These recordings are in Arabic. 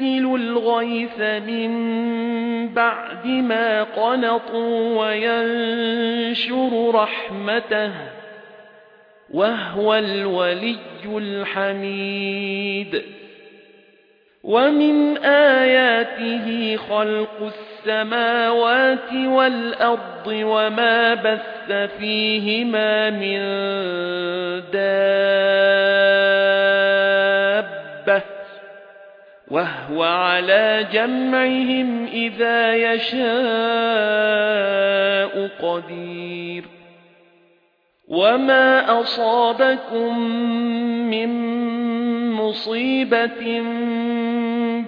الْغَيْثَ مِن بَعْدِ مَا قَنَطُوا وَيَنشُرُ رَحْمَتَهُ وَهُوَ الْوَلِيُّ الْحَمِيدُ. وَمِنْ آيَاتِهِ خَلْقُ السَّمَاوَاتِ وَالْأَرْضِ وَمَا بَثَّ فِيهِمَا مِن دَابَّةٍ. وَهُوَ عَلَى جَمْعِهِمْ إِذَا يَشَاءُ قَدِيرٌ. وَمَا أَصَابَكُم مِّن مُّصِيبَةٍ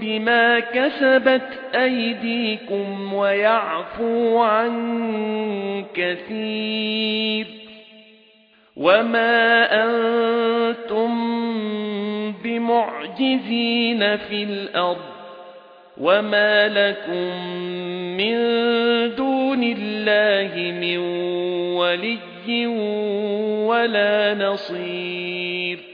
بِمَا كَسَبَتْ أَيْدِيكُمْ وَيَعْفُو عَن كَثِيرٍ. وَمَا أَنتُم بِمُعْجِزِينَ فِي الْأَرْضِ وَمَا لَكُم مِّن دُونِ اللَّهِ مِن وَلِيٍّ وَلَا نَصِيرٍ